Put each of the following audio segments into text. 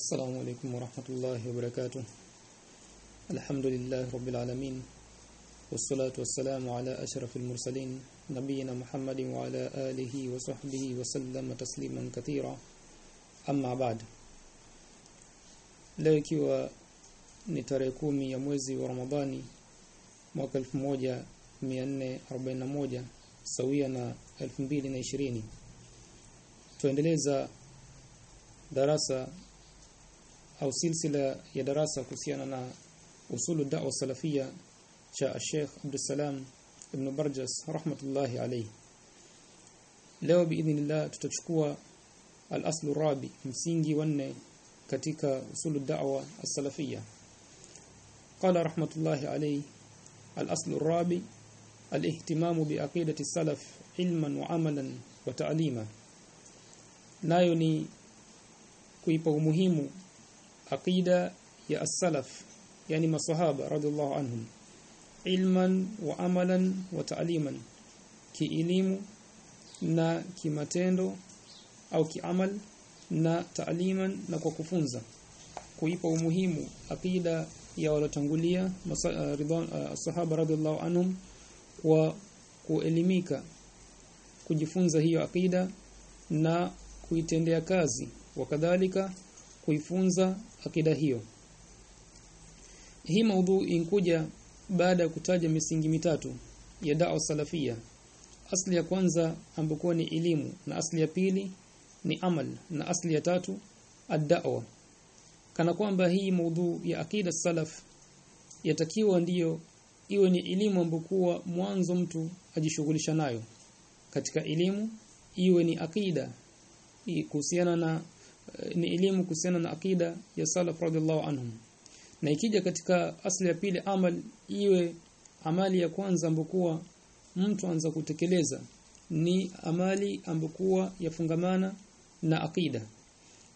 السلام عليكم ورحمة الله وبركاته. الحمد لله رب العالمين والصلاة والسلام على أشرف المرسلين نبينا محمد وعلى آله وصحبه وسلم تسليما كثيرا. أما بعد leo ikiwa ni tarehe kumi ya mwezi wa Ramadhani mwaka 1441 sawia na 2020 tuendeleza darasa au silsila ya darasa kuhusiana na usulu da'wa salafia cha Sheikh Abdussalam Ibn Barjas rahmatullahi alayhi. Leo biidhnillah tutachukua al-aslu rabi msingi wanne katika usulu da'wa as-salafia. Qala rahmatullahi alayhi al-aslu rabi al-ihtimam bi aqidati salaf ilman wa amalan wa ta'lima. Nayo ni kuipa umuhimu aqida ya as-salaf yani masahaba radhiallahu anhum ilman wa amalan wa ta'liman kielimu na kimatendo au kiamal na ta'liman na kwa kufunza kuipa umuhimu aqida ya walotangulia ridwan sahaba radhiallahu anhum kwa kuelimika kujifunza hiyo aqida na kuitendea kazi. Wakadhalika kuifunza akida hiyo. Hii maudhu inkuja baada ya kutaja misingi mitatu ya da'wa salafia asli ya kwanza ambayo ni elimu na asli ya pili ni amal na asli ya tatu ad-da'wa. Kana kwamba hii maudhu ya akida salaf yatakiwa ndiyo iwe ni elimu ambokuwa mwanzo mtu ajishughulisha nayo. Katika elimu iwe ni akida kuhusiana na ni elimu kuhusiana na akida ya salaf radhiallahu anhum. Na ikija katika asli ya pili amal iwe amali ya kwanza ambokuwa mtu anza kutekeleza ni amali ambokuwa yafungamana na akida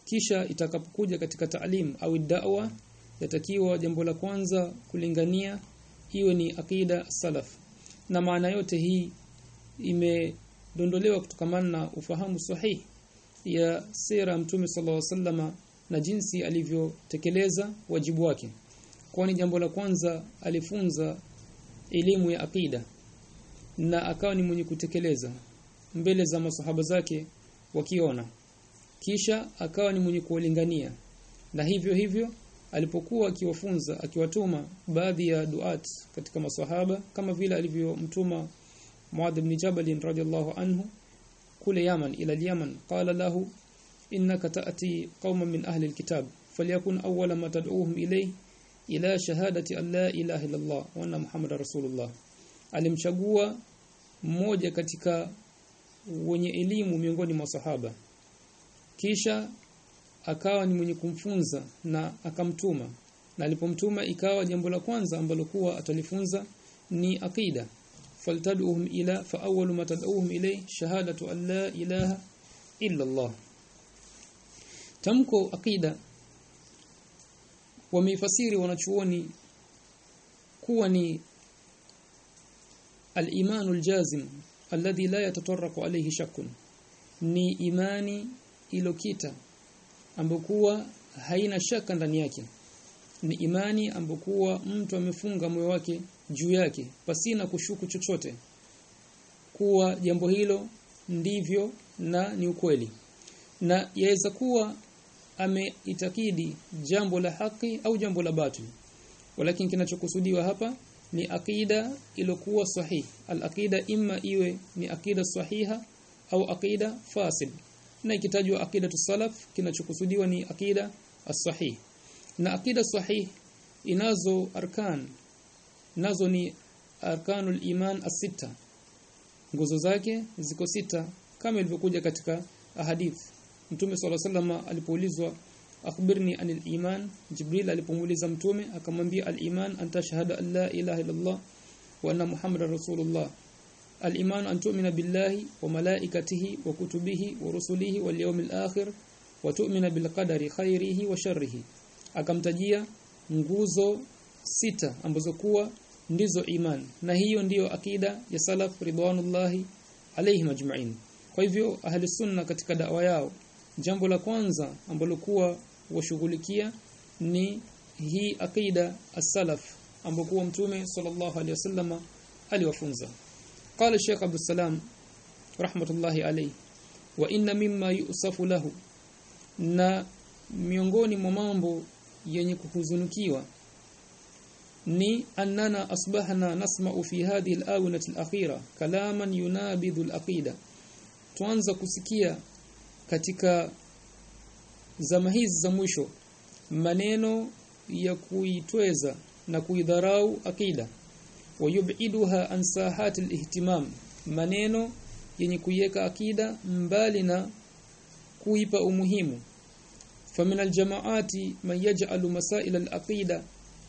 kisha itakapokuja katika taalim au da'wa yatakiwa jambo la kwanza kulingania iwe ni akida salaf. Na maana yote hii imedondolewa kutokamana na ufahamu sahihi ya sira mtume sallallahu alaihi wasallama na jinsi alivyotekeleza wajibu wake. Kwani jambo la kwanza alifunza elimu ya akida na akawa ni mwenye kutekeleza mbele za masahaba zake wakiona. Kisha akawa ni mwenye kuwalingania. Na hivyo hivyo alipokuwa akiwafunza akiwatuma baadhi ya duat katika masahaba kama vile alivyomtuma Muadh ibn Jabal radhiyallahu anhu kule Yaman ila Yaman qala lahu innaka ta'ti qauman min ahli alkitab falyakun awwala ma tad'uuhum ilayhi ila shahadati an la ilaha illa Allah wa anna Muhammadar rasulullah. Alimchagua mmoja katika wenye elimu miongoni mwa sahaba. Kisha akawa ni mwenye kumfunza na akamtuma. Na alipomtuma ikawa jambo la kwanza ambalo kuwa atalifunza ni akida فلتدعوهم إلى فأول ما تدعوهم إليه شهادة أن لا إله إلا الله. تمكو أقيدة ومفسير ونشوني كوني الإيمان الجازم الذي لا يتطرق عليه شك. ني إيماني إلوكيتا. ambokuwa هين shaka ndani yake ni imani ambokuwa mtu amefunga moyo wake juu yake pasina kushuku chochote. Kuwa jambo hilo ndivyo na ni ukweli. Na yaweza kuwa ameitakidi jambo la haki au jambo la batili. Walakin kinachokusudiwa hapa ni akida ilokuwa sahihi. Al-aqida imma iwe ni akida sahiha au akida fasid. Na ikitajwa akida tusalaf kinachokusudiwa ni akida as-sahih na akida sahih inazo arkan nazo ni arkanul iman as-sita nguzo zake ziko sita kama ilivyokuja katika ahadith. Mtume swalla sallama alipoulizwa akhbirni anil iman? Jibril alipomuuliza mtume akamwambia al-iman anta shahada an la ilaha illallah wa anna muhammadar rasulullah. Al-iman an tu'mina billahi wa malaikatihi wa kutubihi wa rusulihi wal yawmil akhir wa tu'mina bil qadari khairihi wa sharrihi akamtajia nguzo sita ambazo kuwa ndizo iman. Na hiyo ndiyo akida ya salaf ridwanullahi alayhim ajma'in kwa hivyo ahli sunna katika dawa yao jambo la kwanza ambalo kuwa washughulikia ni hii akida as-salaf ambapo mtume sallallahu alaihi wasallam aliwafunza. Qala Sheikh Abdul Salam rahmatullahi alayhi wa inna mimma yusafu lahu. Na miongoni mwa mambo yenye kukuzunukiwa. Ni annana asbahna nasma'u fi hadhihi al-awnati al-akhira kalaman yunabidhu al-aqida. Tuanza kusikia katika zama hizi za mwisho maneno ya kuitweza na kuidharau akida wayub'iduha an sahat al-ihtimam maneno yenye kuiweka akida mbali na kuipa umuhimu famin الجماعات من يجعل مسائل العقيده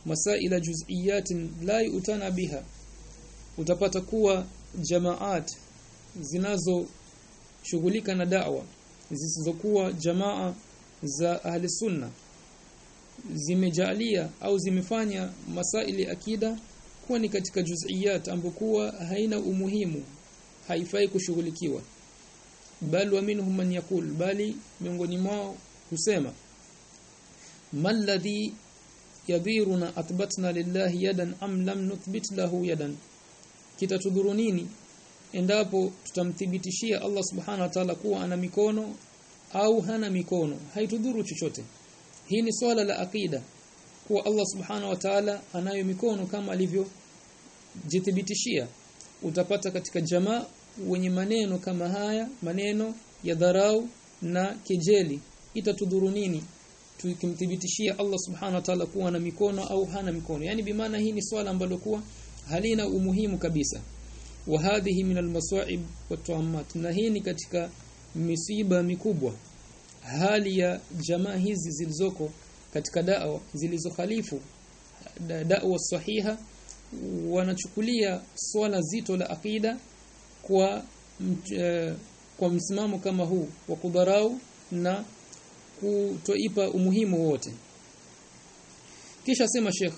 مسائل جزئيات لا la yutana biha utapata kuwa jamaat zinazo shughulika na da'wa zisizokuwa jamaa za ahli sunna zimejalia au zimefanya masaili akida kuwa ni katika juz'iyat ambokuwa haina umuhimu haifai kushughulikiwa. Bal wa minhum man yakul bali miongoni mwao husema malladhi yadhiruna athbatna lillahi yadan am lam nuthbit lahu yadan. Kitatudhuru nini? Endapo tutamthibitishia Allah subhanahu wa ta'ala kuwa ana mikono au hana mikono haitudhuru chochote. Hii ni swala la akida kuwa Allah subhanahu wa ta'ala anayo mikono kama alivyo jithibitishia utapata katika jamaa wenye maneno kama haya maneno ya dharau na kejeli itatudhuru nini? Tukimthibitishia Allah subhanahu wa ta'ala kuwa na mikono au hana mikono. Yani bimaana hii ni swala ambalo kuwa halina umuhimu kabisa. Wa hadhihi min almasa'ib watuammat na hii ni katika misiba mikubwa. Hali ya jamaa hizi zilizoko katika da'wa zilizokhalifu da'wa sahiha wanachukulia swala zito la akida kwa uh, kwa msimamo kama huu wa kudharau na kutoipa umuhimu wote kisha sema Sheikh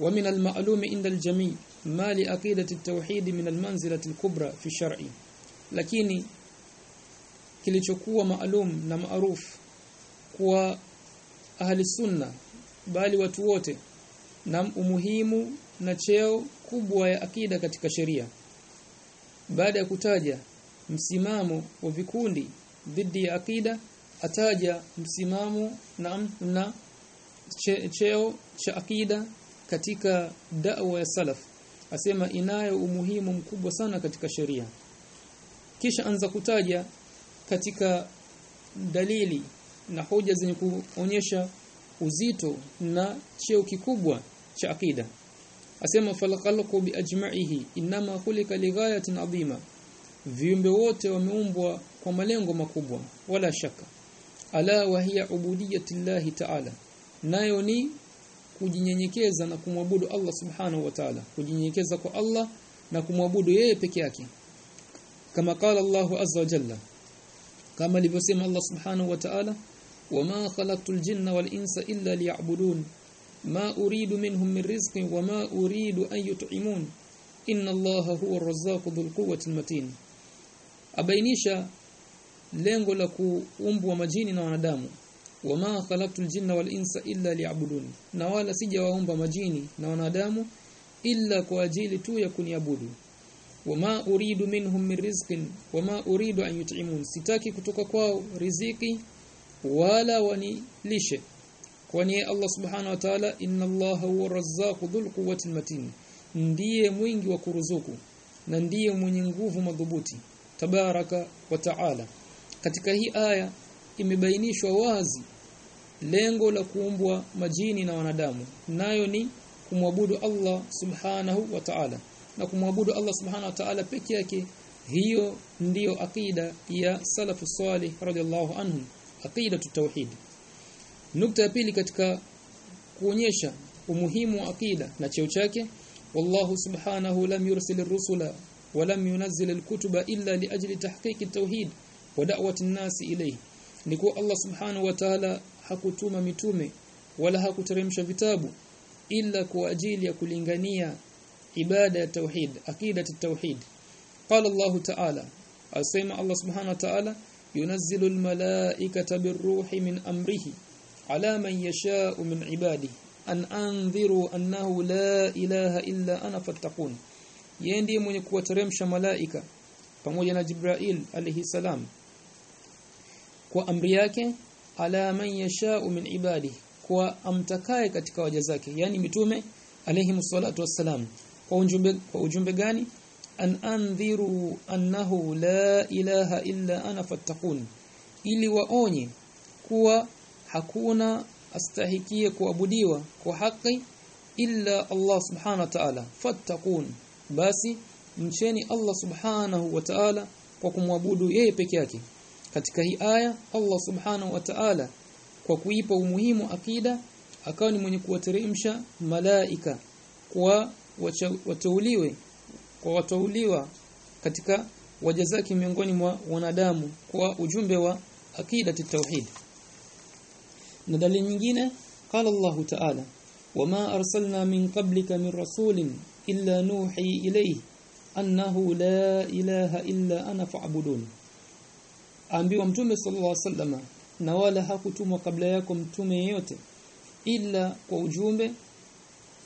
wa min al-ma'lumi inda al-jami' ma li aqidati at-tauhid min al-manzilati al-kubra fi shar'i. Lakini kilichokuwa maalum na maarufu kwa ahli sunna bali watu wote na umuhimu na cheo kubwa ya akida katika sheria. Baada ya kutaja msimamo wa vikundi dhidi ya akida ataja msimamo na, na che, cheo cha akida katika da'wa ya salaf. Asema inayo umuhimu mkubwa sana katika sheria. Kisha anza kutaja katika dalili na hoja zenye kuonyesha uzito na cheo kikubwa cha akida. Asema falqalqu bi ajma'ihi inma khulika lighayatin adhima. Viumbe wote wameumbwa kwa malengo makubwa wala shaka ala wa hiya ubudiyatillahi ta'ala nayo ni kujinyenyekeza na kumwabudu Allah subhanahu wa ta'ala kujinyenyekeza kwa Allah na kumwabudu yeye peke yake kama qala Allah azza wa jalla kama alivyosema Allah subhanahu wa ta'ala wama khalaqtul jinna wal insa illa liya'budun ma uridu minhum min rizqin wama uridu an yut'imun inna Allaha huwa ar-razzaqu dhul quwwati matin abainisha lengo la kuumbwa majini na wanadamu. Wama khalaqtul jinna wal insa illa liya'budun. Na wala sijawaumba majini na wanadamu illa kwa ajili tu ya kuniabudu. Wama uridu minhum min rizqin wama uridu an yut'imun. Sitaki kutoka kwao riziki wala wanilishe. Kwani Allah subhanahu wa ta'ala inna Allaha huwa razzaqu dhul quwwati matin. Ndiye mwingi wa kuruzuku na ndiye mwenye nguvu madhubuti. Tabaraka wa ta'ala katika hii aya imebainishwa wazi lengo la kuumbwa majini na wanadamu. Nayo ni kumwabudu Allah subhanahu wa ta'ala. Na kumwabudu Allah subhanahu wa ta'ala peke yake hiyo ndiyo akida ya salafu salih radhiallahu anhum akida tauhid. Nukta ya pili katika kuonyesha umuhimu wa akida na cheo chake wallahu subhanahu lam yursil yunzil al-kutuba illa li ajli tahqiq at-tauhid wa da'wati an-nas ilayhi. Ni kuwa Allah subhanahu wa ta'ala hakutuma mitume wala hakuteremsha vitabu ila kwa ajili ya kulingania ibada ya tauhid akida at-tauhid qala Allah ta'ala asema Allah subhanahu wa ta'ala yunazzilu al-malaikata birruhi min amrihi ala man yasha'u min ibadihi an anziru annahu la ilaha illa ana fattaqun. Yeye ndiye mwenye kuwateremsha malaika pamoja na Jibrail alayhi salam kwa amri yake ala man yasha'u min ibadi kwa amtakaye katika waja zake yani mitume alayhi msalatu wassalam. Kwa ujumbe kwa ujumbe gani? An andhiru annahu la ilaha illa ana fattaqun. Ili waonye kuwa hakuna astahikie kuabudiwa kwa haki illa Allah subhanahu wa ta'ala. Fattaqun. Basi mcheni Allah subhanahu wa ta'ala kwa kumwabudu yeye peke yake katika hii aya Allah subhanahu wa ta'ala kwa kuipa umuhimu akida akawa ni mwenye kuwateremsha malaika kwa wateuliwe kwa watauliwa katika waja zake miongoni mwa wanadamu kwa ujumbe wa akida tauhid. Na dalili nyingine qala Allah ta'ala wama arsalna min qablika min rasulin illa nuhi ilayhi annahu la ilaha illa ana fa'budun aambiwa mtume sallallahu alaihi wasallam na wala hakutumwa kabla yako mtume yeyote ila kwa ujumbe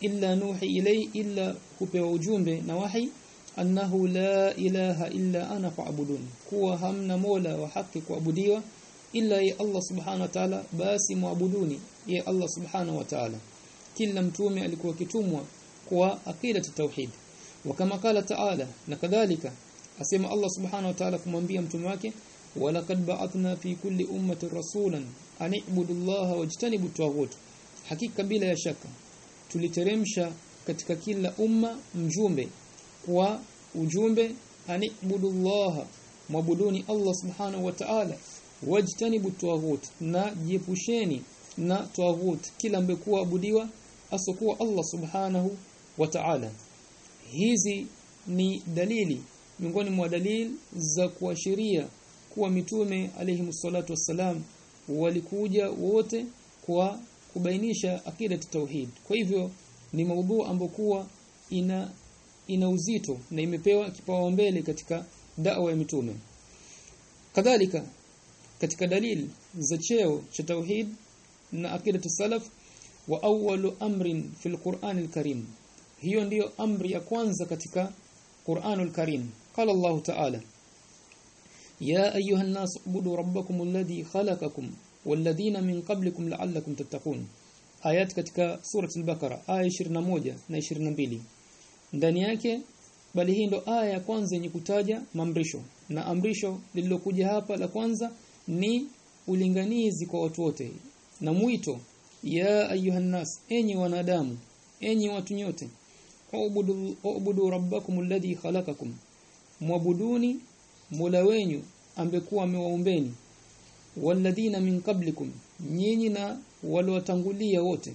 illa nuhi ilai illa kupewa ujumbe na wahi annahu la ilaha illa ana fa'budun. Kuwa hamna mola wa haki kuabudiwa illa ya Allah subhanahu wa ta'ala basi muabuduni ya Allah subhanahu wa ta'ala. Kila mtume alikuwa kitumwa kwa akida tauhid. Wa kama kala ta'ala na kadhalika asema Allah subhanahu wa ta'ala kumwambia mtume wake walaqad ba'athna fi kulli ummatin rasulan an i'budu Allah wajtanibu at hakika bila ya shaka tuliteremsha katika kila umma mjumbe. Kwa ujumbe an i'budu Allah mwabuduni Allah subhanahu wa ta'ala wajtanibu at na jiepusheni na tawagut kila mbekuwa abudiwa asokuwa Allah subhanahu wa ta'ala. Hizi ni dalili miongoni mwa dalili za kuashiria kuwa mitume alayhi msalatu wassalam walikuja wote kwa kubainisha akida tauhid. Kwa hivyo ni maudhu ambokuwa ina ina uzito na imepewa kipaumbele katika da'wa ya mitume. Kadhalika katika dalili za cheo cha tauhid na akida salaf wa awwalu amrin fil Qur'an al-Karim. Hiyo ndiyo amri ya kwanza katika Qur'anul Karim qala Allah ta'ala ya ايها الناس اعبدوا ربكم الذي خلقكم والذين من قبلكم لعلكم تتقون. ايات katika البقره ايه 21 na 22 ndani yake bali hii ndo aya ya kwanza yenye kutaja mamrisho na amrisho lililokuja hapa la kwanza ni ulinganizi kwa watu wote. Na mwito ya ayuha nnas enyi wanadamu enyi watu nyote ubudu ubudu rabbakum alladhi khalaqakum. Mwabuduni mola wenyu ambekuwa amewaumbeni. Walladhina min qablikum nyinyi na waliowatangulia wote.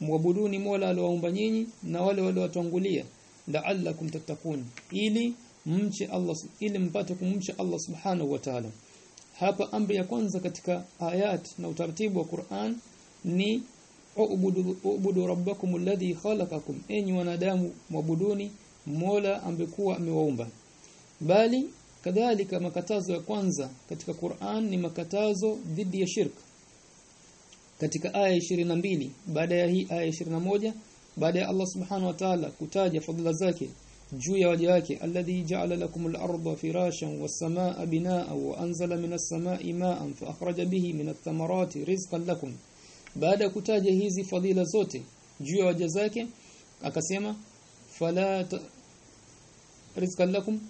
Mwabuduni mola aliowaumba nyinyi na wale waliowatangulia la'allakum tattaqun ili mche Allah ili mpate kumcha Allah subhanahu wa ta'ala. Hapa amri ya kwanza katika ayat na utaratibu wa Qur'an ni ubudu ubudu rabbakum alladhi khalaqakum. Enyi wanadamu mwabuduni mola ambekuwa amewaumba. Bali kadhalika makatazo ya kwanza katika Qur'an ni makatazo dhidi ya shirk. Katika aya 22 baada ya hii aya 21 baada ya Allah subhanahu wa ta'ala kutaja fadhila zake juu ya waja wake alladhi ja'ala lakumul arda firashan was samaa binaa wa anzala minas samaa'i ma'an fa akhraja bihi minat thamarati rizqan lakum. Baada ya kutaja hizi fadhila zote juu ya waja zake akasema fala rizqan lakum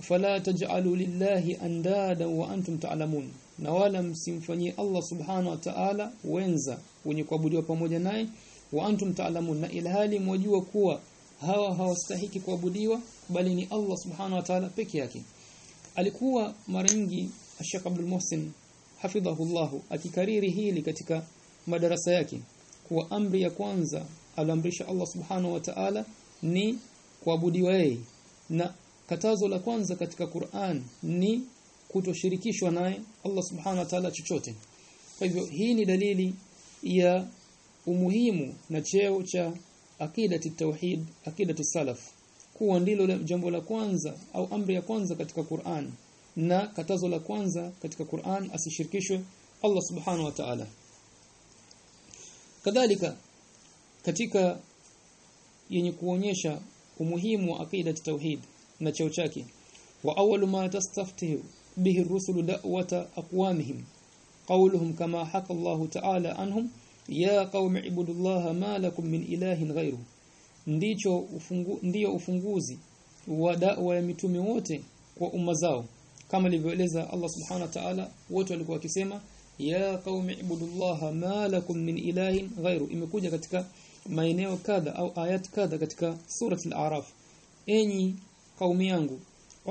fala taj'alu lillahi andada wa antum ta'lamun. Na wala msimfanyie Allah subhanahu wa ta'ala wenza wenye kuabudiwa pamoja naye wa antum ta'lamun. Na ilhali mwajua kuwa hawa hawastahiki kuabudiwa bali ni Allah subhanahu wa ta'ala peke yake. Alikuwa mara nyingi Sheikh Abdul Muhsin hafidhahullah akikariri hili katika madarasa yake kuwa amri ya kwanza aliamrisha Allah subhanahu wa ta'ala ni kuabudiwa yeye. Na katazo la kwanza katika Qur'an ni kutoshirikishwa naye Allah subhanahu wa ta'ala chochote. Kwa hivyo hii ni dalili ya umuhimu na cheo cha akidati tauhid akidati salaf kuwa ndilo jambo la kwanza au amri ya kwanza katika Qur'an na katazo la kwanza katika Qur'an asishirikishwe Allah subhanahu wa ta'ala. Kadhalika katika yenye kuonyesha umuhimu wa akida tauhid na cheo chake. Wa awwalu ma tastaftihu bihi ar-rusulu da'wata aqwamihim. Qawluhum kama haka Allah ta'ala anhum ya qaumi ibudullaha ma lakum min ilahin ghayru ndicho ufungu, ndiyo ufunguzi wa da'wa ya mitume wote kwa umma zao. Kama alivyoeleza Allah subhanahu wa ta'ala wote walikuwa wakisema ya qaumi ibudullaha ma lakum min ilahin ghayru imekuja katika maeneo kadha au ayat kadha katika surati al-a'raf. Enyi kaumi yangu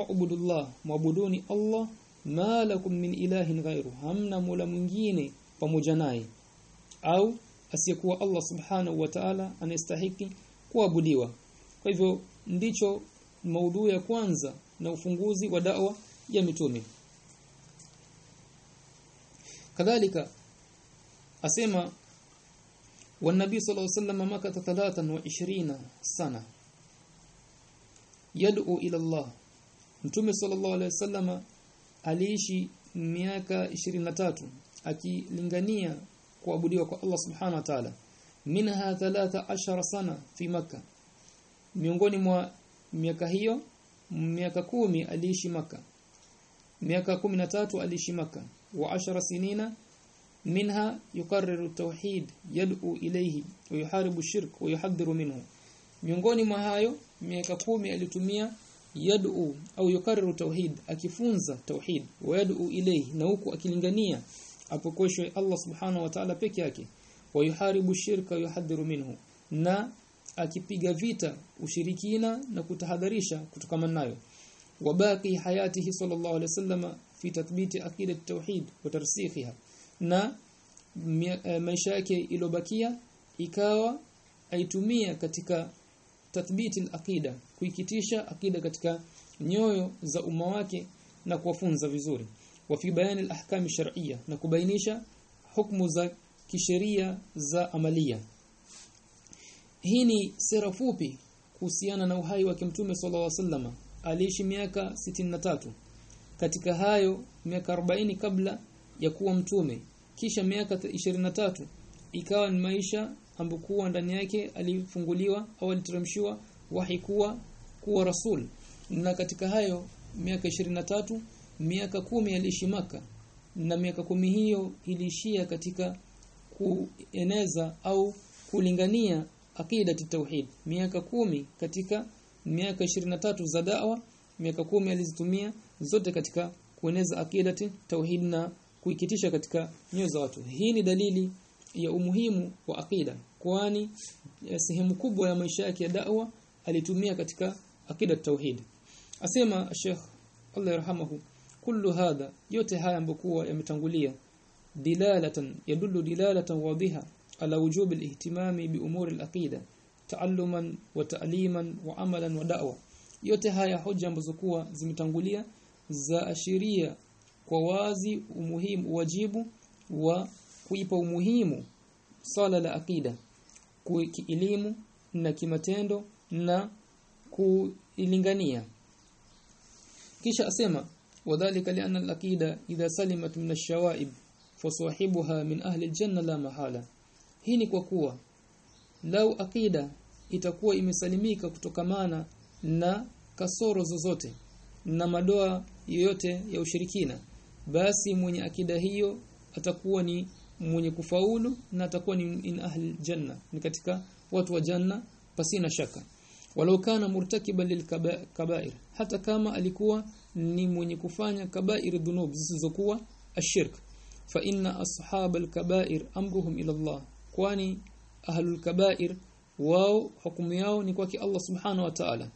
ubudullah mwabuduni Allah ma lakum min ilahin ghayru hamna mola mwingine pamoja naye au asiyekuwa Allah subhanahu wa ta'ala anastahiki kuabudiwa kwa hivyo ndicho maudhui ya kwanza na ufunguzi wa da'wa ya mitume kadhalika asema والنبي صلى الله عليه وسلم مكث 23 سنه يدعو الى الله Mtume sallallahu alaihi wasallama aliishi miaka 23 akilingania kuabudiwa kwa Allah subhanahu wa ta'ala minha 13 sana fi maka miongoni mwa miaka hiyo miaka kumi aliishi maka miaka 13 aliishi maka wa 10 sinina منها يقرر التوحيد يدعو إليه ويحارب الشرك ويحذر منه miongoni mwa hayo miaka kumi alitumia yad'u au yukarriru tauhid akifunza tauhid. Wa yad'u ilayhi na huku akilingania apokoshwe Allah subhanahu wa ta'ala peke yake. Wa yuharibu shirka yuhadhiru minhu na akipiga vita ushirikina na kutahadharisha kutokana nayo wabaki hayatihi sallallahu alayhi wasallam fi tathbiti aqidat tauhid wa tarsikhiha na maisha yake ilobakia ikawa aitumia katika tathbiti al-aqida kuikitisha akida katika nyoyo za umma wake na kuwafunza vizuri. Wa fi bayani al-ahkam shar'iyya na kubainisha hukumu za kisheria za amalia. Hii ni sera fupi kuhusiana na uhai wa kimtume sallallahu alaihi wasallam. Aliishi miaka 63 katika hayo miaka 40 kabla ya kuwa mtume. Kisha miaka 23 ikawa ni maisha ambokuwa ndani yake alifunguliwa au aliteremshiwa wahi kuwa kuwa rasul. Na katika hayo miaka 23 miaka kumi aliishi maka na miaka kumi hiyo iliishia katika kueneza au kulingania akida tauhid. Miaka kumi katika miaka 23 za da'wa miaka kumi alizitumia zote katika kueneza akida tauhid na kuikitisha katika nyoyo za watu. Hii ni dalili ya umuhimu wa akida kwani sehemu kubwa ya maisha yake ya da'wa alitumia katika akida tauhid asema Sheikh Allah yarhamahu kullu hadha yote haya ambokuwa yametangulia dilalatan yadullu dilalatan wadhiha ala wujub al-ihtimami bi umuri al-aqida ta'alluman wa ta'liman wa amalan wa da'wa. Yote haya hoja ambazo kuwa zimetangulia za ashiria kwa wazi umuhimu wajibu wa kuipa umuhimu swala la akida kielimu na kimatendo na kuilingania. Kisha asema wadhālika li'anna al-aqida idha salimat min ash-shawa'ib fasahibuha min ahli al-janna la mahala. Hii ni kwa kuwa lau akida itakuwa imesalimika kutokamana na kasoro zozote na madoa yoyote ya ushirikina basi mwenye akida hiyo atakuwa ni mwenye kufaulu na atakuwa ni in ahli janna ni katika watu wa janna pasina shaka. Walau kana murtakiban lilkaba'ir hata kama alikuwa ni mwenye kufanya kaba'ir dhunub zisizokuwa ashirk. Fa inna ashabal kaba'ir amruhum ila Allah kwani ahlul kaba'ir wao hukumu yao ni kwake Allah subhanahu wa ta'ala.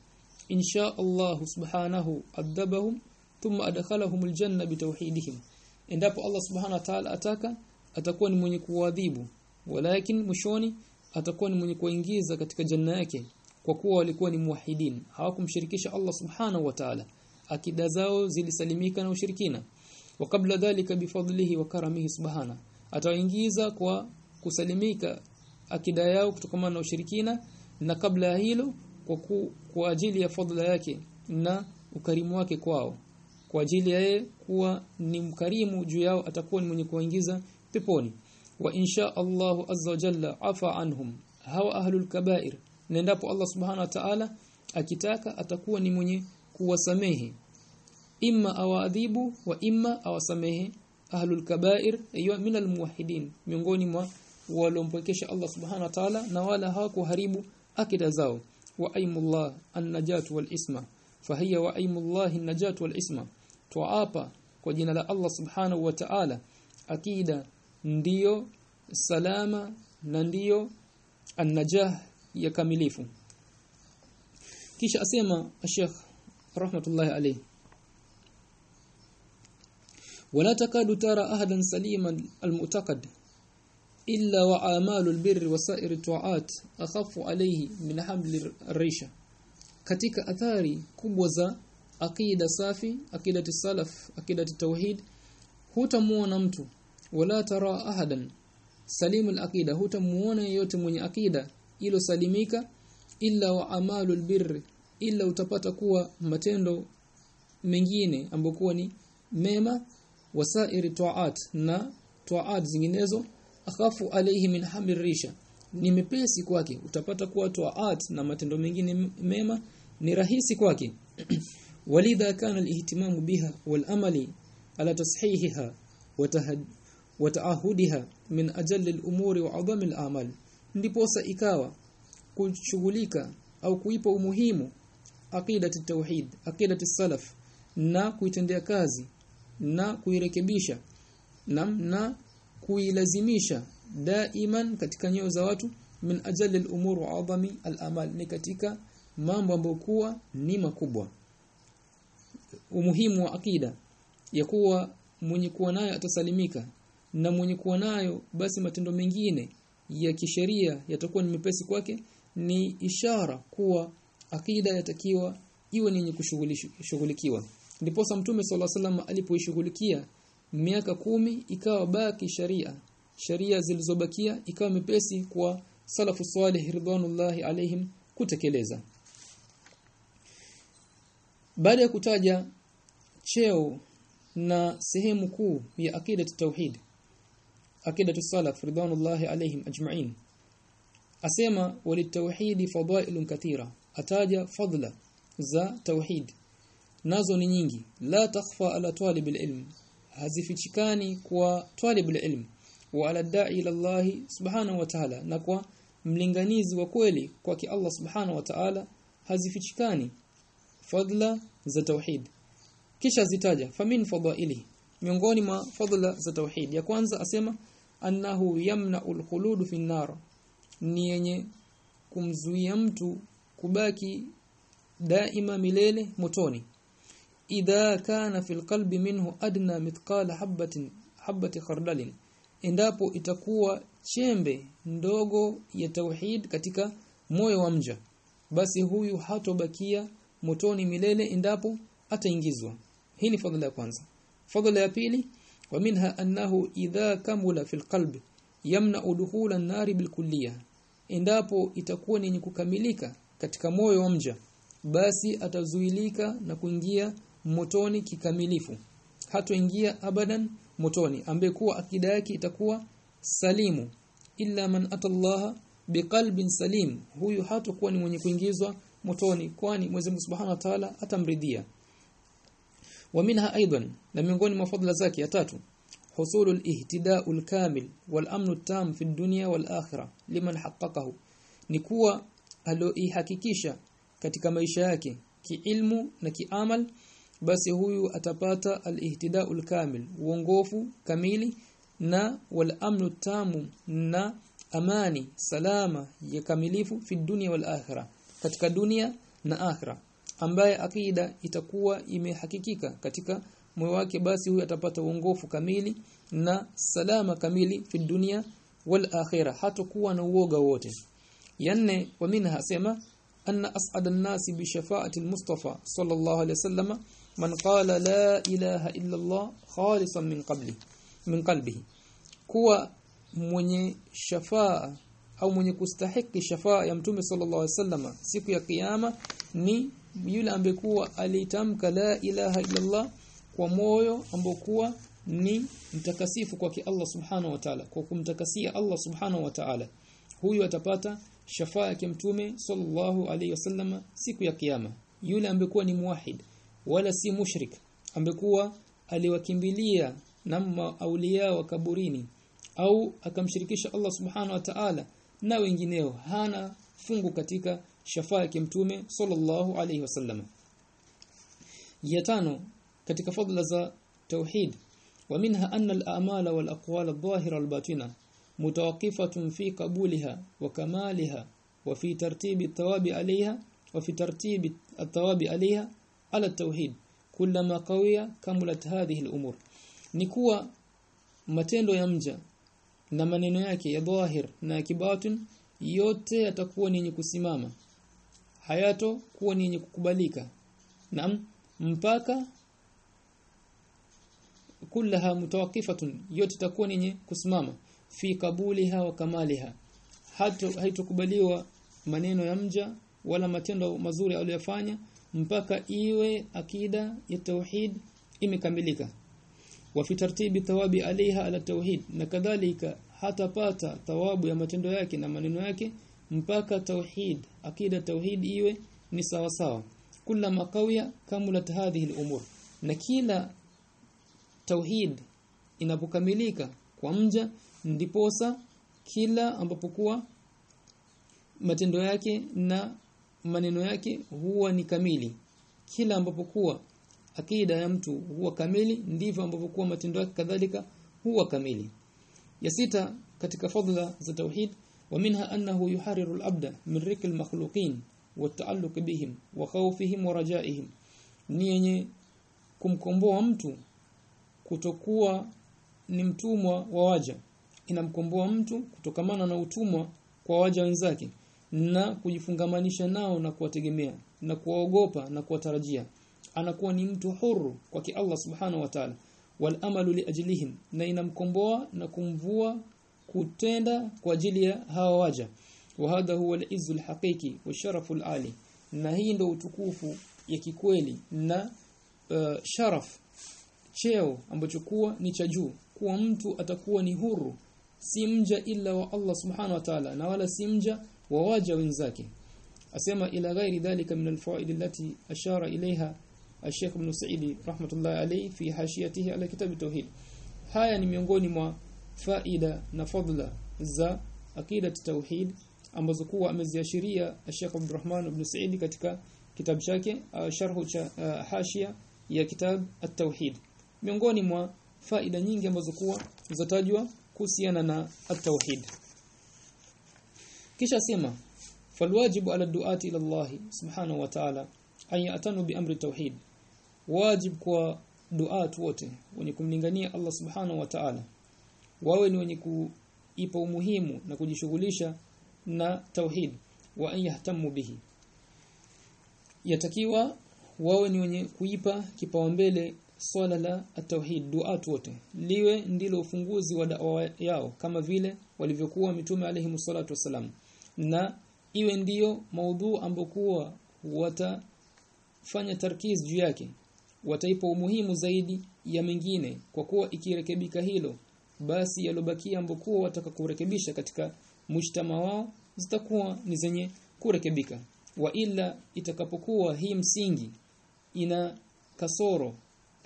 Insha Allah subhanahu adabahum thumma adkhalahum aljanna bitawhidihim. Endapo Allah subhanahu wa ta'ala ataka atakuwa ni mwenye kuadhibu walakin mwishoni atakuwa ni mwenye kuingiza katika janna yake kwa kuwa walikuwa ni muwahidin hawakumshirikisha Allah subhanahu wa ta'ala. Akida zao zilisalimika na ushirikina. Wa kabla dhalika bifadlihi wa karamihi subhana. Atawaingiza kwa kusalimika akida yao kutokana na ushirikina na kabla ya hilo kwa, ku, kwa ajili ya fadla yake na ukarimu wake kwao. Kwa ajili ya yeye kuwa ni mkarimu juu yao atakuwa ni mwenye kuwaingiza peponi wa insha Allah azza jalla afa anhum. Hawa ahlul kaba'ir. Nendapo Allah subhanahu wa ta'ala akitaka atakuwa ni mwenye kuwasamehe. Imma awaadhibu wa imma awasamehe ahlul kaba'ir aywa min almuwahidin miongoni mwa walompwekesha Allah subhanahu wa ta'ala na wala hawakuharibu akida zao. Wa aimullah an-najat wal isma. Fahiya wa aimullah an-najat wal isma. Tuapa kwa jina la Allah subhanahu wa ta'ala akida ndiyo salama na ndiyo an-najah ya kamilifu kisha asema Sheikh rahmatullahi alayhi ولا تكاد ترى أحدا سليما المعتقد إلا وعمال البر وسائر الطاعات أخف عليه من حمل الريشة katika athari kubwa za akida safi akida salaf akida tauhid hutamuona mtu wala tara ahadan salimul aqida hutamuona yeyote mwenye akida ilo salimika illa wa amalul birri illa utapata kuwa matendo mengine ambokuwa ni mema wasairi taat na taat zinginezo akhafu alayhi min hamir risha ni mepesi kwake utapata kuwa taat na matendo mengine mema ni rahisi kwake walidha kana alihtimamu biha wal amali ala tashihiha wa ta'ahudiha min ajalli al-umuri wa adhami al-amal. Ndiposa ikawa kushughulika au kuipa umuhimu aqidati tauhid aqidati salaf na kuitendea kazi na kuirekebisha na, na kuilazimisha daiman katika nyoyo za watu min ajali al-umur wa adhami al-amal. Ni katika mambo ambayo kuwa ni makubwa. Umuhimu wa akida ya kuwa mwenye kuwa nayo atasalimika na mwenye kuwa nayo basi matendo mengine ya kisheria yatakuwa ni mepesi kwake ni ishara kuwa akida yatakiwa iwe ni yenye kushughulikiwa ndipo mtume sala salam alipoishughulikia miaka kumi ikawa baki sharia. Sharia zilizobakia ikawa mepesi kwa salafu salih ridwanullahi alaihim kutekeleza. Baada ya kutaja cheo na sehemu kuu ya akida tauhid akida salaf ridwanullahi alaihim ajma'in. Asema walitauhidi fadailun kathira. Ataja fadla za tauhid nazo ni nyingi. La takhfa ala talib ilm hazifichikani kwa talib ilm wa ala da'i ila Allah subhanahu wa ta'ala. Na kwa mlinganizi wa kweli kwa ki Allah subhanahu wa ta'ala hazifichikani fadla za tauhid kisha zitaja famin fadaili miongoni mwa fadla za tauhid ya kwanza asema annahu yamna'ul khulud fi nar ni yenye kumzuia mtu kubaki daima milele motoni. Idha kana fil qalbi minhu adna mithqala habatin habati khardalin endapo itakuwa chembe ndogo ya tauhid katika moyo wa mja basi huyu hatobakia motoni milele endapo ataingizwa. Hii ni fadhila ya kwanza. Fadhila ya pili wa minha annahu idha kamula fil qalbi yamna النار bilkulliyah endapo itakuwa ni kukamilika katika moyo wa mja basi atazuilika na kuingia motoni kikamilifu. Hatoingia abadan motoni ambaye kuwa akida yake itakuwa salimu. Illa man atallaha biqalbin salim huyu hatakuwa ni mwenye kuingizwa motoni kwani Mwenyezi Mungu Subhanahu wa Ta'ala atamridhia wa minha aidan na miongoni mwa fadla zake ya tatu husulul ihtida'ul kamil wal amnu tam fi dunya wal akhirah liman ni kuwa aloihakikisha katika maisha yake kiilmu na kiamal basi huyu atapata al-ihtida'ul uongofu kamili na wal amnu tamu na amani salama ya kamilifu fi dunya wal akhirah katika dunia na akhira ambaye akida itakuwa imehakikika katika moyo wake basi huyu atapata uongofu kamili na salama kamili fi dunia wal akhirah hatakuwa na uoga wote yanne wa minha sema anna as'ad an-nas bi shafa'ati al-mustafa sallallahu alayhi wasallam man qala la ilaha illa Allah khalisan min qabli min qalbihi. Kuwa mwenye shafaa au mwenye kustahiki shafaa ya mtume sallallahu alayhi wasallam siku ya kiyama ni yule ambekuwa alitamka la ilaha illa Allah kwa moyo ambokuwa ni mtakasifu kwake Allah subhanahu wa ta'ala. Kwa kumtakasia Allah subhanahu wa ta'ala huyu atapata shafaa yake mtume sallallahu alayhi wasallam siku ya kiyama. Yule ambekuwa ni muwahid wala si mushrik ambekuwa aliwakimbilia na aulia wa kaburini au akamshirikisha Allah subhanahu wa ta'ala na wengineo hana fungu katika shafaa yake mtume sallallahu alaihi wasallam. Ya tano katika fadla za tauhid wa minha anna al-a'mala wal aqwal adh-dhahira wal-batina mutawaqifatun fi qabulha wa kamaliha wa fi tartibi at-tawabi 'alayha wa fi tartibi at-tawabi 'alayha 'ala at-tauhid kullama qawiya kamulat hadhihi al-umur. Ni kuwa matendo ya mja na maneno yake ya dhahir na kibatin yote yatakuwa ni kusimama hayato kuwa ni yenye kukubalika. Naam mpaka kulaha mutawaqqifatun yote takuwa ni yenye kusimama. Fi kabuliha wa kamaliha. Hato haitokubaliwa maneno ya mja wala matendo mazuri aliyofanya mpaka iwe akida ya tauhid imekamilika. Wa fi tartibi thawabi alaiha ala tauhid. Na kadhalika hatapata thawabu ya matendo yake na maneno yake mpaka tauhid akida tauhid iwe ni sawa sawa. Kula maqawiya kamulat hadhihi al-umur. Na kila tauhid inapokamilika kwa mja ndiposa kila ambapo kuwa matendo yake na maneno yake huwa ni kamili. Kila ambapo kuwa akida ya mtu huwa kamili ndivyo ambapo kuwa matendo yake kadhalika huwa kamili. Ya sita katika fadhila za tauhid ومنها أنه يحرر العبد من رك المخلوقين والتعلق بهم وخوفهم ورجائهم ni yenye kumkomboa mtu kutokuwa ni mtumwa wa waja inamkomboa mtu kutokamana na utumwa kwa waja wenzake na kujifungamanisha nao na kuwategemea na kuwaogopa na kuwatarajia anakuwa ni mtu huru kwa Allah subhanahu wa ta'ala wal amalu li ajlihim na inamkomboa na kumvua kutenda kwa ajili ya hawa waja wa hadha huwa al-izzul haqiqi wa sharaful ali na hii ndio utukufu ya kikweli na uh, sharaf cheo ambacho kuwa ni cha juu kuwa mtu atakuwa ni huru si mja ila wa Allah subhanahu wa ta'ala na wala si mja wa waja wenzake asema ila ghairi dhalika min alfawaid allati ashara ilaiha الشيخ ابن سعيد رحمة الله عليه في حاشيته على كتاب التوحيد haya ni miongoni mwa faida na fadla za akida tauhid ambazo kuwa ameziashiria Sheikh Abdurrahman ibn Said katika kitabu chake sharhu cha uh, hashia ya kitab at-tauhid. Miongoni mwa faida nyingi ambazo kuwa zatajwa kuhusiana na at-tauhid. Kisha sema falwajibu ala duati ila Allah subhanahu wa ta'ala ay atanu bi amri tauhid. Wajib kwa duat wote wenye kumlingania Allah subhanahu wa ta'ala wawe ni wenye kuipa umuhimu na kujishughulisha na tauhid wa yahtamu bihi. Yatakiwa wawe ni wenye kuipa kipaumbele swala la at-tauhid duat wote. Liwe ndilo ufunguzi wa dawa yao kama vile walivyokuwa mitume alayhi msalatu wasalam na iwe ndiyo maudhu ambokuwa watafanya tarkiz juu yake. Wataipa umuhimu zaidi ya mengine kwa kuwa ikirekebika hilo basi yalobakia wataka kurekebisha katika mshtama wao zitakuwa ni zenye kurekebika. Wa ila itakapokuwa hii msingi ina kasoro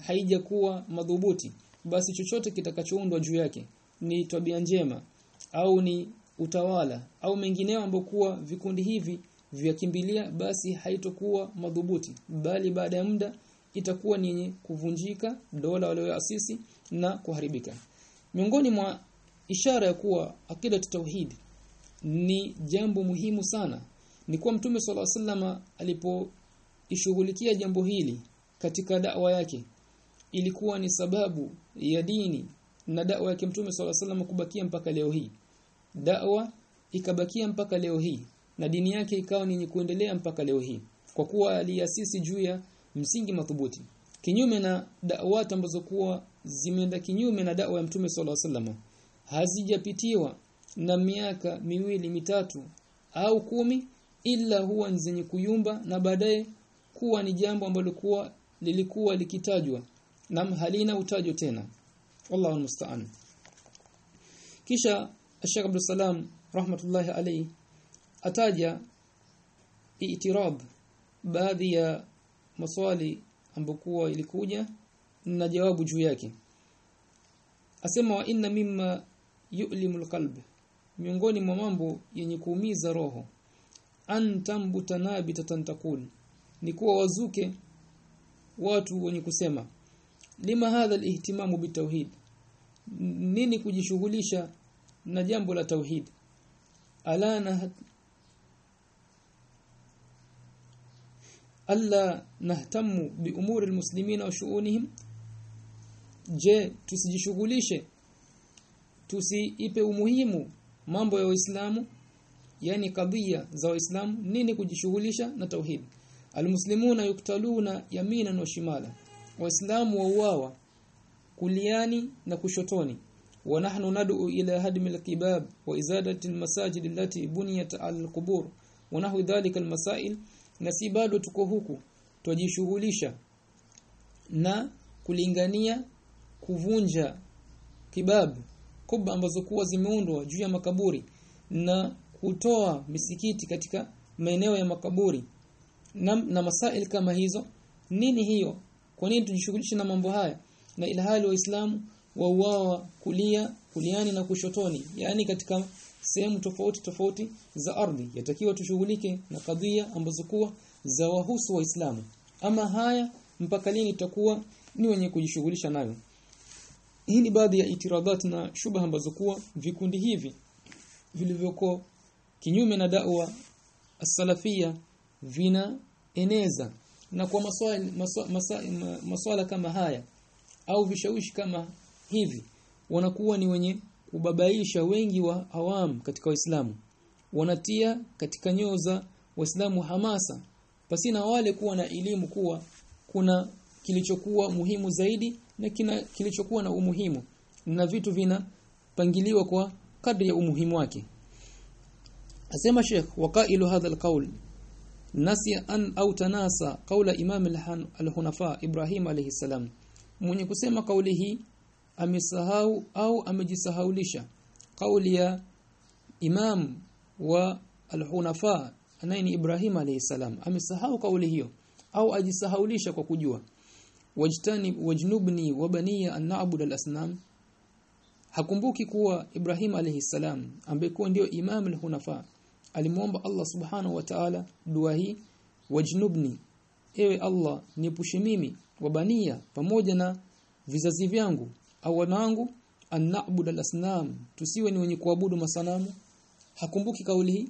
haijakuwa madhubuti basi chochote kitakachoundwa juu yake ni tabia njema au ni utawala au mengineo ambokuwa vikundi hivi vyakimbilia basi haitokuwa madhubuti bali baada ya muda itakuwa ni yenye kuvunjika dola walioasisi na kuharibika miongoni mwa ishara ya kuwa akida tauhid ni jambo muhimu sana ni kuwa mtume swalla sallama alipoishughulikia jambo hili katika da'wa yake ilikuwa ni sababu ya dini na da'wa yake mtume swalla sallama kubakia mpaka leo hii. Da'wa ikabakia mpaka leo hii na dini yake ikawa ni kuendelea mpaka leo hii kwa kuwa aliasisi juu ya msingi madhubuti. Kinyume na da'wat ambazo kuwa zimeenda kinyume na da'wa ya mtume صلى الله hazijapitiwa na miaka miwili mitatu au kumi ila huwa zenye kuyumba na baadaye kuwa ni jambo ambalo kuwa lilikuwa likitajwa na halina utajo tena. Wallahu musta'an kisha Sheikh Abdul Salam rahmatullahi alayhi ataja itirab baadhi ya maswali ambokuwa ilikuja na jawabu juu yake. Asema wa inna mimma yu'limul qalb miongoni mwa mambo yenye kuumiza roho an tambuta nabitatan taqul. Ni kuwa wazuke watu wenye kusema lima hadha alihtimamu bitauhid nini kujishughulisha na jambo la tauhid alana alla nahtamu biumuri almuslimina wa shu'unihim je tusijishughulishe? Tusiipe umuhimu mambo ya Uislamu? Yani kadhia za waislamu nini kujishughulisha na tauhid? Almuslimuna yuktaluna yamina na shimala. Waislamu wauawa kuliani na kushotoni. Wa nahnu nad'u ila hadmi alqibab wa izadati almasajid allati buniyat alqubur. Wa nahwi dhalika almasail na si bado tuko huku twajishughulisha na kulingania kuvunja kibab kubwa ambazo kuwa zimeundwa juu ya makaburi na kutoa misikiti katika maeneo ya makaburi. Na, na masail kama hizo nini hiyo? Kwa nini tujishughulishe na mambo haya? Na ilhali waislamu wauawa kulia kuliani na kushotoni yani katika sehemu tofauti tofauti za ardhi. Yatakiwa tushughulike na kadhia ambazo kuwa za wahusu waislamu. Ama haya mpaka lini tutakuwa ni wenye kujishughulisha nayo hii ni baadhi ya itiradat na shubha ambazo kuwa vikundi hivi vilivyoko kinyume na da'wa as-salafia vinaeneza na kwa maswali maswala, maswala kama haya au vishawishi kama hivi wanakuwa ni wenye kubabaisha wengi wa awam katika waislamu. Wanatia katika nyoza za waislamu hamasa pasina wale kuwa na elimu kuwa kuna kilichokuwa muhimu zaidi na kina kilichokuwa na umuhimu na vitu vinapangiliwa kwa kadri ya umuhimu wake. Asema Sheikh waqailu hadha alqawl nasiya an au tanasa qaula imam alhunafa Ibrahim alayhi salam. Mwenye kusema kauli hii amesahau au amejisahaulisha kauli ya imam wa alhunafa naye anaye Ibrahim alayhi salam. Amesahau kauli hiyo au ajisahaulisha kwa kujua wajtani wajnubni wa baniya an na'budal asnam hakumbuki kuwa Ibrahim alayhi salam ambaye kuwa ndio imam al-hunafa alimuomba Allah subhanahu wa ta'ala dua hii wajnubni ewe Allah niepushe mimi wabania pamoja na vizazi vyangu au wanangu an na'bud al-asnam tusiwe ni wenye kuabudu masanamu. Hakumbuki kauli hii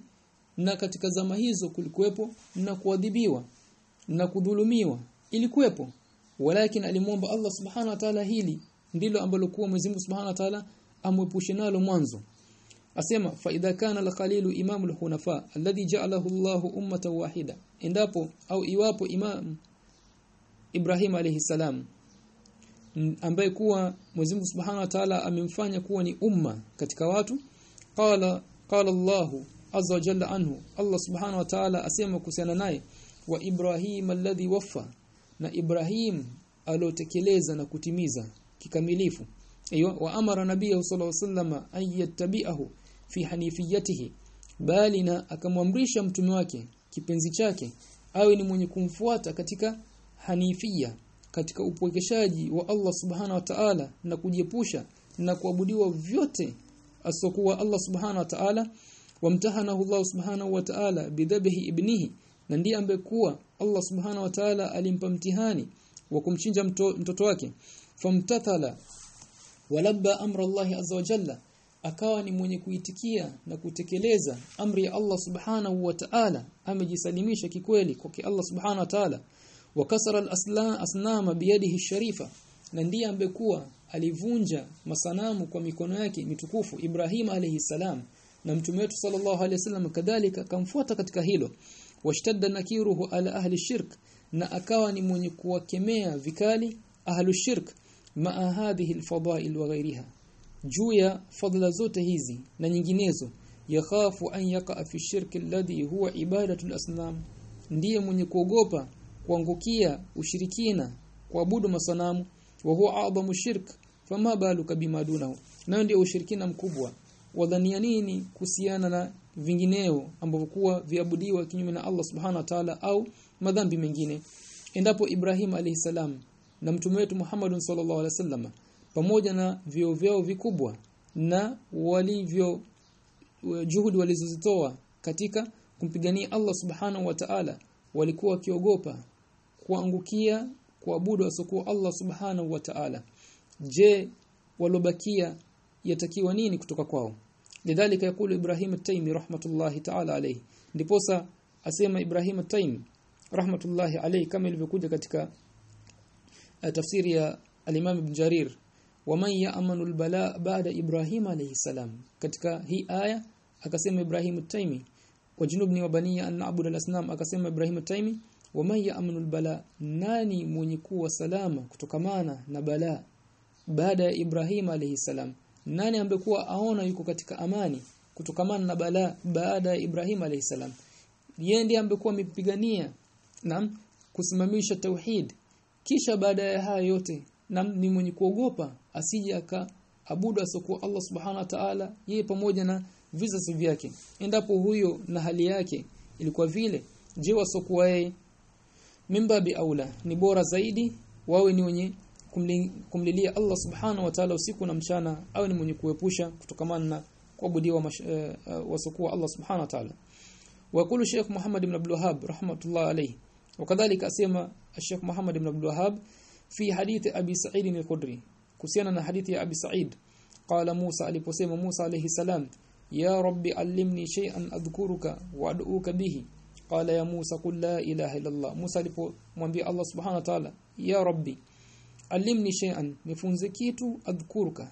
na katika zama hizo kulikuwepo na kuadhibiwa na kudhulumiwa ilikuwepo walakin alimuomba Allah subhanahu wa ta'ala hili ndilo ambalo kuwa Mwenyezi Mungu subhanahu wa ta'ala amwepushe nalo mwanzo. Asema fa idha kana al-qalilu imamul hunafa alladhi ja'alahu Allahu ummatan wahida. Endapo au iwapo imam Ibrahim alayhi salam ambaye kuwa Mwenyezi Mungu Subhanahu wa Ta'ala amemfanya kuwa ni umma katika watu qala qala Allah azza wa jalla anhu Allah Subhanahu wa Ta'ala asema kuhusiana naye wa Ibrahim alladhi waffa na Ibrahim aliotekeleza na kutimiza kikamilifu. Aiyo wa amara nabiyahu sallallahu alayhi wasallam ayattabi'ahu fi hanifiyatihi bali na akamwamrisha mtume wake kipenzi chake awe ni mwenye kumfuata katika hanifia katika upwekeshaji wa Allah subhana wa ta'ala na kujiepusha na kuabudiwa vyote asokuwa Allah subhana wa ta'ala wamtahanahu Allah subhanahu wa ta'ala bidhabihi ibnihi na ndiye ambaye kuwa Allah subhana wa ta'ala alimpa mtihani wa kumchinja mto, mtoto wake. Famtathala walabba amra Allah azza wa jalla akawa ni mwenye kuitikia na kutekeleza amri ya Allah subhanahu wa ta'ala. Amejisalimisha kikweli kwa Allah subhanahu wa ta'ala. Wakasara al-asnama biyadihi sharifa na ndiye ambekuwa alivunja masanamu kwa mikono yake mitukufu Ibrahim alayhi salam. Na mtume wetu sallallahu alayhi wasallam kadhalika kamfuata katika hilo washtadda nakiruhu ala ahli shirk na akawa ni mwenye kuwakemea vikali ahli shirk maa hadhihi alfadail wa ghayriha juu ya fadhila zote hizi na nyinginezo yakhafu an yaqa fi shirk alladhi huwa ibadatu asnam ndiye mwenye kuogopa kuangukia ushirikina kuabudu masanamu wa huwa adhamu shirk fama baluka bima dunahu nayo ndio ushirikina mkubwa wadhania nini kuhusiana na vingineo ambavyo kuwa viabudiwa kinyume na Allah subhanahu wa ta'ala au madhambi mengine. Endapo Ibrahim alayhi salam na mtume wetu Muhammad sallallahu alaihi wasallam pamoja na vio vyao vikubwa na walivyo juhudi walizozitoa katika kumpigania Allah subhanahu wa ta'ala walikuwa wakiogopa kuangukia kuabudu asokuwa Allah subhanahu wa ta'ala. Je walobakia yatakiwa nini kutoka kwao lidhalika yakulu Ibrahim at-Taymi rahmatullahi ta'ala alayhi. Ndiposa asema Ibrahim at-Taymi rahmatullahi alayhi kama ilivyokuja katika tafsiri ya al-Imam Ibn Jarir waman ya'manu al-bala ba'da Ibrahim alayhi salam. Katika hii aya akasema Ibrahim at-Taymi wajunubni wa baniya an na'budu al-asnam akasema Ibrahim at-Taymi waman ya'manu al-bala nani mwenye kuwa salama kutokamana na bala baada ya Ibrahim alayhi salam nani ambekuwa aona yuko katika amani kutokamana na balaa baada ya Ibrahim alayhisalam yeye ndiye ambekuwa amepigania na kusimamisha tauhid. Kisha baada ya haya yote na ni mwenye kuogopa asije akaabudu asokuwa Allah subhanahu wa ta'ala yeye pamoja na vizazi vyake. Endapo huyo na hali yake ilikuwa vile je wasokuwa yeye? Mimbabi aula ni bora zaidi wawe ni wenye kumlilia Allah subhanahu wa ta'ala usiku na mchana au ni mwenye kuepusha kutokamana na kuabudiwa uh, uh, wasokuwa Allah subhanahu wa ta'ala الشيخ محمد بن عبد الوهاب رحمه الله عليه وكذلك اسمع الشيخ محمد بن عبد الوهاب في حديث ابي سعيد الخدري kuhusiana na hadithi ya Abi Sa'id qala Musa aliposema Musa alayhi salam ya rabbi allimni shay'an adhkuruka wa ad'uka bihi qala ya Musa qul la ilaha illa Allah Musa alipomwambia Allah subhanahu wa ta'ala ya rabbi allimni shay'an nifunze kitu adhkuruka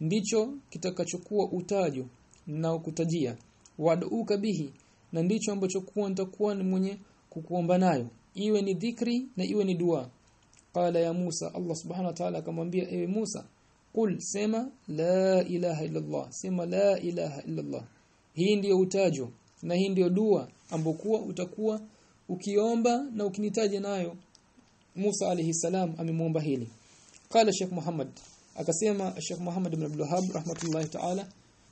ndicho kitakachokuwa utajo na kutajia. Wad'uka ad'uka bihi na ndicho ambacho kuwa nitakuwa ni mwenye kukuomba nayo. Iwe ni dhikri na iwe ni dua. Qala ya Musa Allah subhanahu wa ta'ala akamwambia ewe Musa qul sema la ilaha illa Allah sema la ilaha illa Allah hii ndiyo utajo na hii ndiyo dua ambokuwa utakuwa ukiomba na ukinitaja nayo Musa alayhi salam amemwomba hili. Qala Sheikh Muhammad akasema Sheikh Muhammad ibn Abdul Wahhab rahmatullahi ta'ala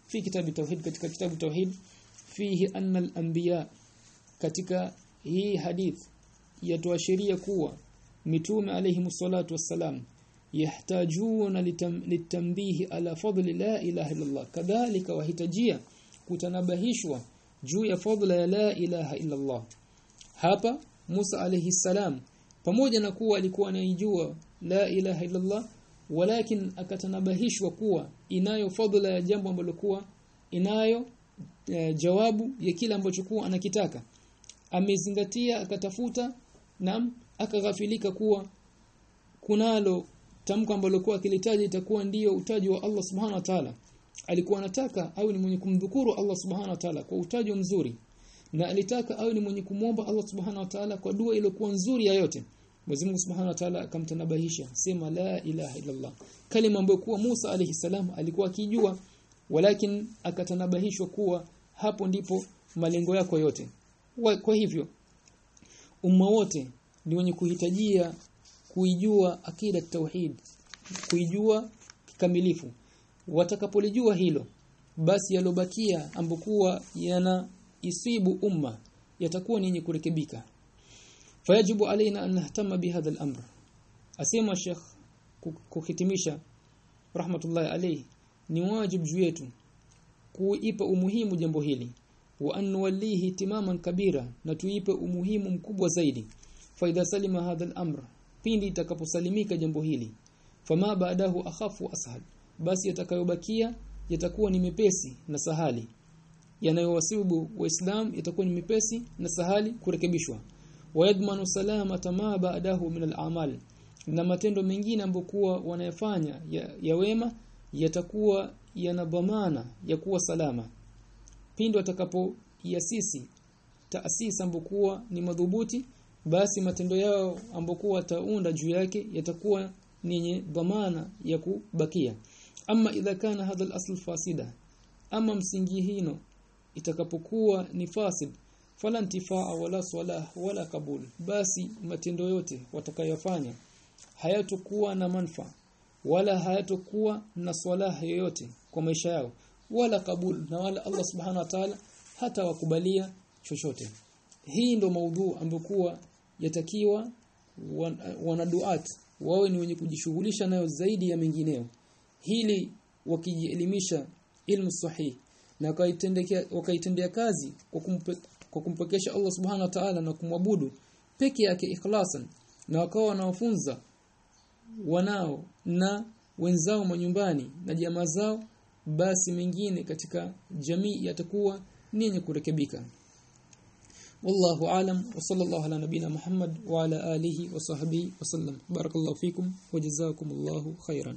fi kitabu tauhid katika kitabu tauhid fihi anna al-anbiya katika hii hadith yatuashiria kuwa mitume alayhi salatu wassalam yahtajuna litambihi ala fadli la ilaha illallah. Kadhalika wahitajia kutanabahishwa juu ya fadla ya la ilaha illallah. Hapa Musa alayhi salam pamoja na kuwa alikuwa anaijua la ilaha illallah walakin akatanabahishwa kuwa inayo fadhila ya jambo ambalo kuwa inayo e, jawabu ya kila ambacho kuwa anakitaka. Amezingatia akatafuta na akaghafilika kuwa kunalo tamko ambalo kuwa kilitaji itakuwa ndiyo utaji wa Allah subhanahu wa ta'ala. Alikuwa anataka au ni mwenye kumdhukuru Allah subhanahu wa ta'ala kwa utajo mzuri. Na alitaka au ni mwenye kumwomba Allah subhanahu wa ta'ala kwa dua iliyokuwa nzuri ya yote Mwenyezi Mungu Subhanahu wa Ta'ala akamtanabahisha sema la ilaha illallah. Kalima ambayo kuwa Musa alayhi salam alikuwa akijua walakin akatanabahishwa kuwa hapo ndipo malengo yako yote. Kwa hivyo umma wote ni wenye kuhitajia kuijua akida tauhid kuijua kikamilifu. Watakapolijua hilo basi yalobakia ambokuwa yana isibu umma yatakuwa ni yenye kurekebika fayajibu alaina an nahtama bihadha al-amr. Asema Sheikh kuhitimisha rahmatullahi alayhi ni wajibu juu yetu kuipa umuhimu jambo hili wa an nuwallihi timaman kabira na tuipe umuhimu mkubwa zaidi. Faida salima hadha al-amr pindi itakaposalimika jambo hili fama badahu akhafu ashal basi yatakayobakia yatakuwa ni mepesi na sahali. Yanayowasibu waislam yatakuwa ni mepesi na sahali kurekebishwa wayadmanu salamata ma ba'dahu min al-a'mal. Na matendo mengine ambokuwa wanayafanya ya, ya wema yatakuwa yana dhamana ya kuwa salama. Pindi watakapo yasisi taasisi ambokuwa ni madhubuti basi matendo yao ambokuwa taunda juu yake yatakuwa ni dhamana ya kubakia. Ama idha kana hadha al-asl fasida ama msingi hino itakapokuwa ni fasid fala intifaa wala swala wala kabul. Basi matendo yote watakayofanya hayatokuwa na manfa wala hayatokuwa na swala yoyote kwa maisha yao wala kabul na wala Allah subhanahu wa ta'ala hata wakubalia chochote. Hii ndo maudhu ambokuwa yatakiwa wanaduat wawe ni wenye kujishughulisha nayo zaidi ya mengineo. Hili wakijielimisha ilmu sahihi na wakaitendea kazi kwa kwa kumpekesha Allah subhanahu wa ta'ala na kumwabudu peke yake ikhlasan na wakawa wanaofunza wanao na wenzao manyumbani na jamaa zao basi mengine katika jamii yatakuwa ni yenye kurekebika والله اعلم وصلى الله على نبينا محمد وعلى اله وصحبه وسلم بارك الله فيكم وجزاكم الله خيرا